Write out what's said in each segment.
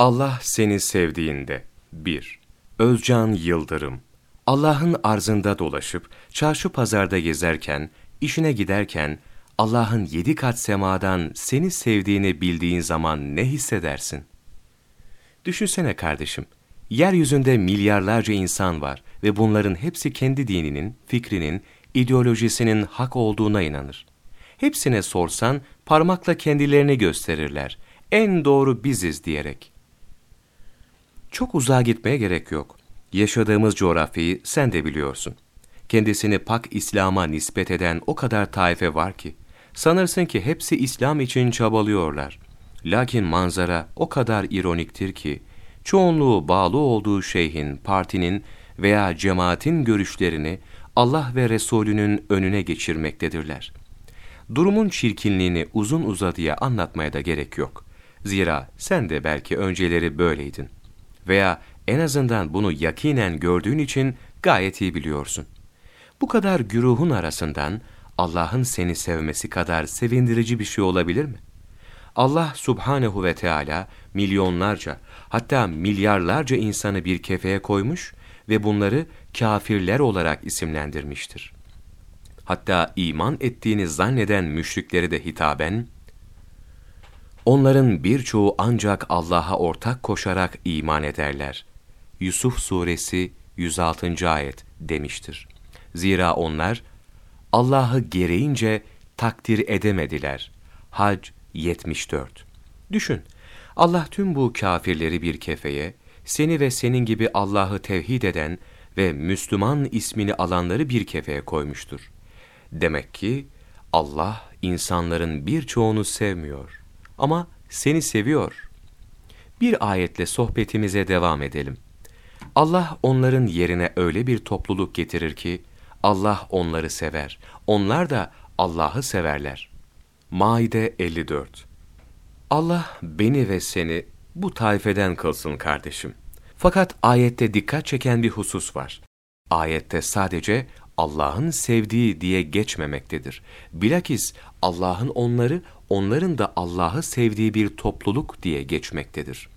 Allah seni sevdiğinde 1. Özcan Yıldırım Allah'ın arzında dolaşıp, çarşı pazarda gezerken, işine giderken, Allah'ın yedi kat semadan seni sevdiğini bildiğin zaman ne hissedersin? Düşünsene kardeşim, yeryüzünde milyarlarca insan var ve bunların hepsi kendi dininin, fikrinin, ideolojisinin hak olduğuna inanır. Hepsine sorsan parmakla kendilerini gösterirler. En doğru biziz diyerek. Çok uzağa gitmeye gerek yok. Yaşadığımız coğrafyayı sen de biliyorsun. Kendisini pak İslam'a nispet eden o kadar taife var ki, sanırsın ki hepsi İslam için çabalıyorlar. Lakin manzara o kadar ironiktir ki, çoğunluğu bağlı olduğu şeyhin, partinin veya cemaatin görüşlerini Allah ve Resulünün önüne geçirmektedirler. Durumun çirkinliğini uzun uzadıya anlatmaya da gerek yok. Zira sen de belki önceleri böyleydin. Veya en azından bunu yakinen gördüğün için gayet iyi biliyorsun. Bu kadar güruhun arasından Allah'ın seni sevmesi kadar sevindirici bir şey olabilir mi? Allah subhanehu ve Teala milyonlarca hatta milyarlarca insanı bir kefeye koymuş ve bunları kafirler olarak isimlendirmiştir. Hatta iman ettiğini zanneden müşrikleri de hitaben, onların birçoğu ancak Allah'a ortak koşarak iman ederler. Yusuf suresi 106. ayet demiştir. Zira onlar Allah'ı gereğince takdir edemediler. Hac 74 Düşün, Allah tüm bu kafirleri bir kefeye, seni ve senin gibi Allah'ı tevhid eden ve Müslüman ismini alanları bir kefeye koymuştur. Demek ki Allah insanların birçoğunu sevmiyor ama seni seviyor. Bir ayetle sohbetimize devam edelim. Allah onların yerine öyle bir topluluk getirir ki Allah onları sever. Onlar da Allah'ı severler. Maide 54 Allah beni ve seni bu taifeden kılsın kardeşim. Fakat ayette dikkat çeken bir husus var. Ayette sadece Allah'ın sevdiği diye geçmemektedir. Bilakis Allah'ın onları, onların da Allah'ı sevdiği bir topluluk diye geçmektedir.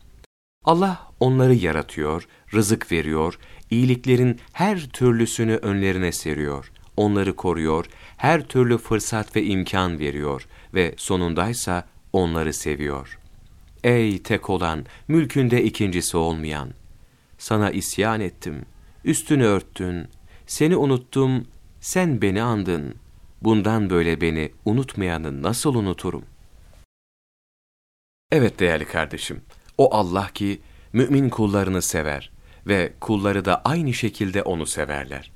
Allah onları yaratıyor, rızık veriyor, iyiliklerin her türlüsünü önlerine seriyor, onları koruyor, her türlü fırsat ve imkan veriyor ve sonundaysa onları seviyor. Ey tek olan, mülkünde ikincisi olmayan! Sana isyan ettim, üstünü örttün, seni unuttum, sen beni andın. Bundan böyle beni unutmayanı nasıl unuturum? Evet değerli kardeşim, o Allah ki mümin kullarını sever ve kulları da aynı şekilde onu severler.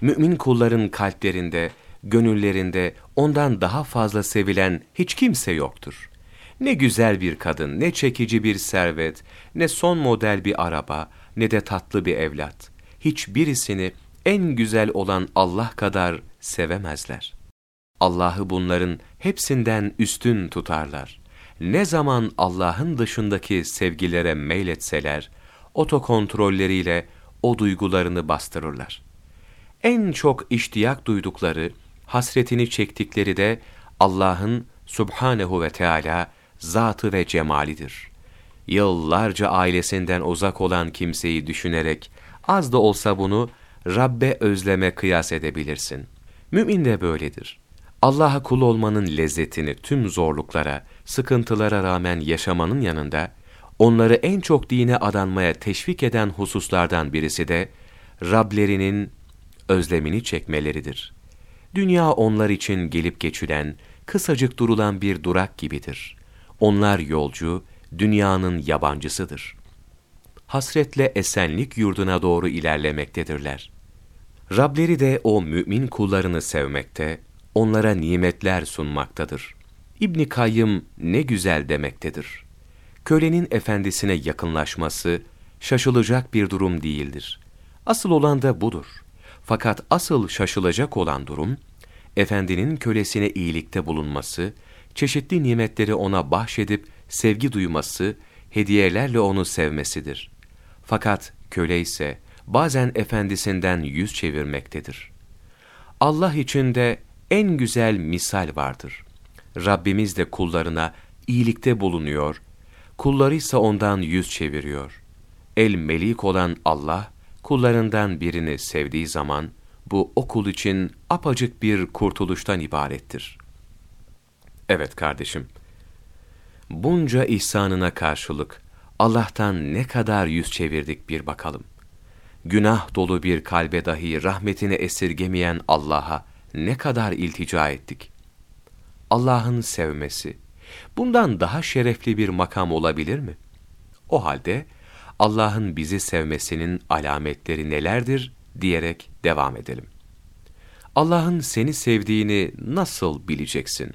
Mümin kulların kalplerinde, gönüllerinde ondan daha fazla sevilen hiç kimse yoktur. Ne güzel bir kadın, ne çekici bir servet, ne son model bir araba, ne de tatlı bir evlat. Hiçbirisini en güzel olan Allah kadar sevemezler. Allah'ı bunların hepsinden üstün tutarlar. Ne zaman Allah'ın dışındaki sevgilere meyletseler, otokontrolleriyle o duygularını bastırırlar. En çok iştiyak duydukları, hasretini çektikleri de Allah'ın Subhanehu ve Teala zatı ve cemalidir. Yıllarca ailesinden uzak olan kimseyi düşünerek az da olsa bunu Rabbe özleme kıyas edebilirsin. Mümin de böyledir. Allah'a kul olmanın lezzetini tüm zorluklara, sıkıntılara rağmen yaşamanın yanında, onları en çok dine adanmaya teşvik eden hususlardan birisi de, Rablerinin özlemini çekmeleridir. Dünya onlar için gelip geçilen, kısacık durulan bir durak gibidir. Onlar yolcu, dünyanın yabancısıdır. Hasretle esenlik yurduna doğru ilerlemektedirler. Rableri de o mümin kullarını sevmekte, onlara nimetler sunmaktadır. İbn Kayyım ne güzel demektedir. Kölenin efendisine yakınlaşması şaşılacak bir durum değildir. Asıl olan da budur. Fakat asıl şaşılacak olan durum, efendinin kölesine iyilikte bulunması, çeşitli nimetleri ona bahşedip sevgi duyması, hediyelerle onu sevmesidir. Fakat köle ise bazen efendisinden yüz çevirmektedir. Allah için de en güzel misal vardır. Rabbimiz de kullarına iyilikte bulunuyor, kulları ise ondan yüz çeviriyor. El melik olan Allah, kullarından birini sevdiği zaman, bu o kul için apacık bir kurtuluştan ibarettir. Evet kardeşim, bunca ihsanına karşılık Allah'tan ne kadar yüz çevirdik bir bakalım. Günah dolu bir kalbe dahi rahmetini esirgemeyen Allah'a ne kadar iltica ettik. Allah'ın sevmesi, bundan daha şerefli bir makam olabilir mi? O halde Allah'ın bizi sevmesinin alametleri nelerdir diyerek devam edelim. Allah'ın seni sevdiğini nasıl bileceksin?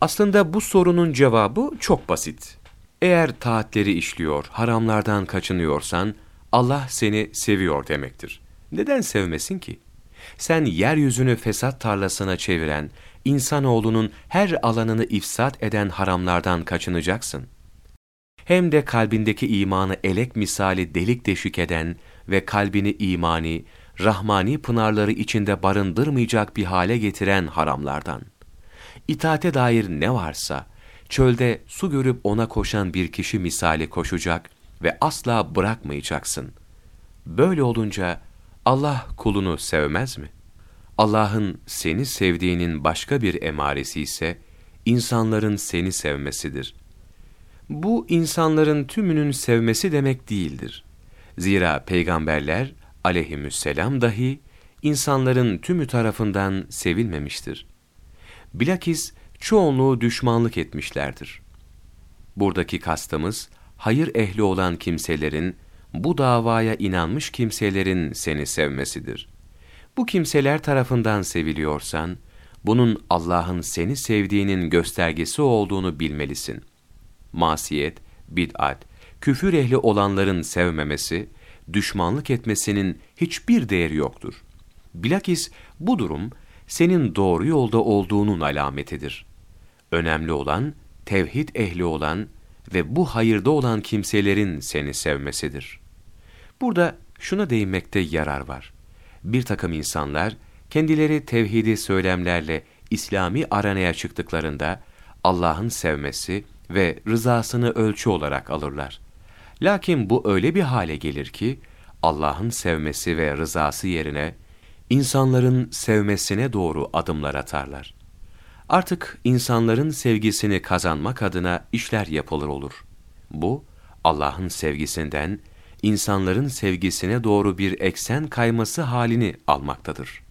Aslında bu sorunun cevabı çok basit. Eğer taatleri işliyor, haramlardan kaçınıyorsan, Allah seni seviyor demektir. Neden sevmesin ki? Sen yeryüzünü fesat tarlasına çeviren, insanoğlunun her alanını ifsat eden haramlardan kaçınacaksın. Hem de kalbindeki imanı elek misali delik deşik eden ve kalbini imani, rahmani pınarları içinde barındırmayacak bir hale getiren haramlardan. İtaate dair ne varsa, çölde su görüp ona koşan bir kişi misali koşacak ve asla bırakmayacaksın. Böyle olunca Allah kulunu sevmez mi? Allah'ın seni sevdiğinin başka bir emaresi ise insanların seni sevmesidir. Bu insanların tümünün sevmesi demek değildir. Zira peygamberler aleyhisselam dahi insanların tümü tarafından sevilmemiştir. Bilakis çoğunluğu düşmanlık etmişlerdir. Buradaki kastımız, hayır ehli olan kimselerin, bu davaya inanmış kimselerin seni sevmesidir. Bu kimseler tarafından seviliyorsan, bunun Allah'ın seni sevdiğinin göstergesi olduğunu bilmelisin. Masiyet, bid'at, küfür ehli olanların sevmemesi, düşmanlık etmesinin hiçbir değeri yoktur. Bilakis bu durum, senin doğru yolda olduğunun alametidir. Önemli olan, tevhid ehli olan ve bu hayırda olan kimselerin seni sevmesidir. Burada şuna değinmekte yarar var. Bir takım insanlar, kendileri tevhidi söylemlerle İslami aranaya çıktıklarında, Allah'ın sevmesi ve rızasını ölçü olarak alırlar. Lakin bu öyle bir hale gelir ki, Allah'ın sevmesi ve rızası yerine, insanların sevmesine doğru adımlar atarlar. Artık insanların sevgisini kazanmak adına işler yapılır olur. Bu, Allah'ın sevgisinden, insanların sevgisine doğru bir eksen kayması halini almaktadır.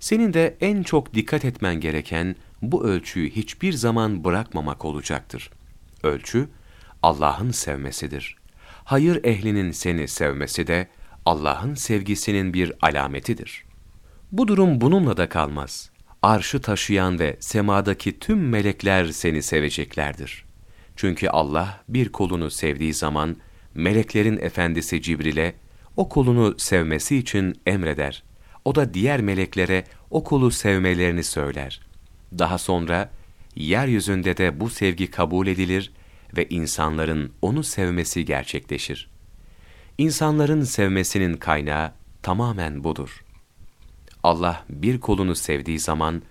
Senin de en çok dikkat etmen gereken bu ölçüyü hiçbir zaman bırakmamak olacaktır. Ölçü, Allah'ın sevmesidir. Hayır ehlinin seni sevmesi de Allah'ın sevgisinin bir alametidir. Bu durum bununla da kalmaz. Arşı taşıyan ve semadaki tüm melekler seni seveceklerdir. Çünkü Allah bir kulunu sevdiği zaman, meleklerin efendisi Cibril'e o kulunu sevmesi için emreder. O da diğer meleklere o kulu sevmelerini söyler. Daha sonra yeryüzünde de bu sevgi kabul edilir ve insanların onu sevmesi gerçekleşir. İnsanların sevmesinin kaynağı tamamen budur. Allah bir kulunu sevdiği zaman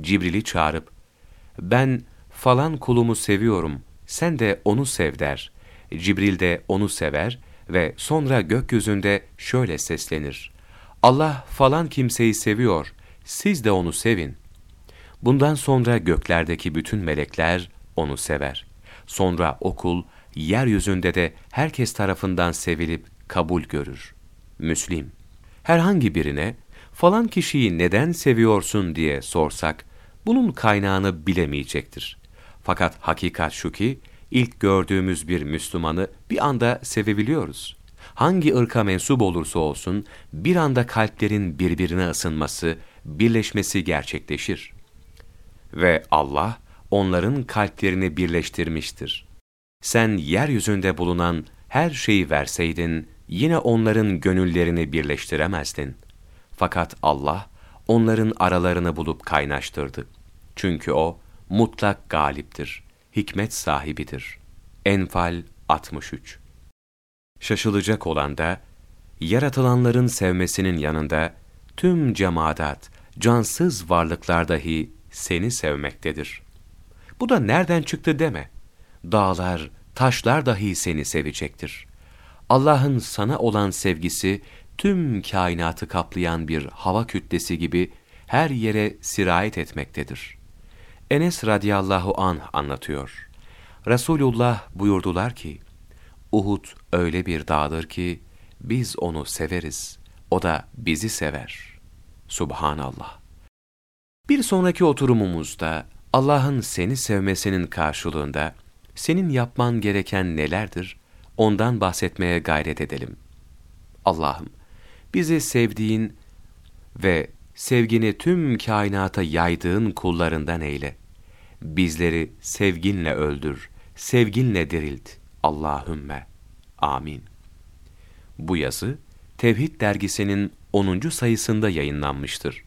Cibril'i çağırıp ben falan kulumu seviyorum sen de onu sev der. Cibril de onu sever ve sonra gökyüzünde şöyle seslenir. Allah falan kimseyi seviyor, siz de onu sevin. Bundan sonra göklerdeki bütün melekler onu sever. Sonra okul, yeryüzünde de herkes tarafından sevilip kabul görür. Müslim. Herhangi birine, falan kişiyi neden seviyorsun diye sorsak, bunun kaynağını bilemeyecektir. Fakat hakikat şu ki, ilk gördüğümüz bir Müslümanı bir anda sevebiliyoruz. Hangi ırka mensup olursa olsun, bir anda kalplerin birbirine ısınması, birleşmesi gerçekleşir. Ve Allah, onların kalplerini birleştirmiştir. Sen yeryüzünde bulunan her şeyi verseydin, yine onların gönüllerini birleştiremezdin. Fakat Allah, onların aralarını bulup kaynaştırdı. Çünkü O, mutlak galiptir, hikmet sahibidir. Enfal 63 Şaşılacak olan da, yaratılanların sevmesinin yanında, tüm cemaat, cansız varlıklar dahi seni sevmektedir. Bu da nereden çıktı deme. Dağlar, taşlar dahi seni sevecektir. Allah'ın sana olan sevgisi, tüm kainatı kaplayan bir hava kütlesi gibi her yere sirayet etmektedir. Enes radıyallahu an anlatıyor. Resulullah buyurdular ki, Uhud öyle bir dağdır ki, biz onu severiz, o da bizi sever. Subhanallah. Bir sonraki oturumumuzda Allah'ın seni sevmesinin karşılığında senin yapman gereken nelerdir? Ondan bahsetmeye gayret edelim. Allah'ım, bizi sevdiğin ve sevgini tüm kainata yaydığın kullarından eyle. Bizleri sevginle öldür, sevginle dirilt. Allahümme. Amin. Bu yazı, Tevhid dergisinin 10. sayısında yayınlanmıştır.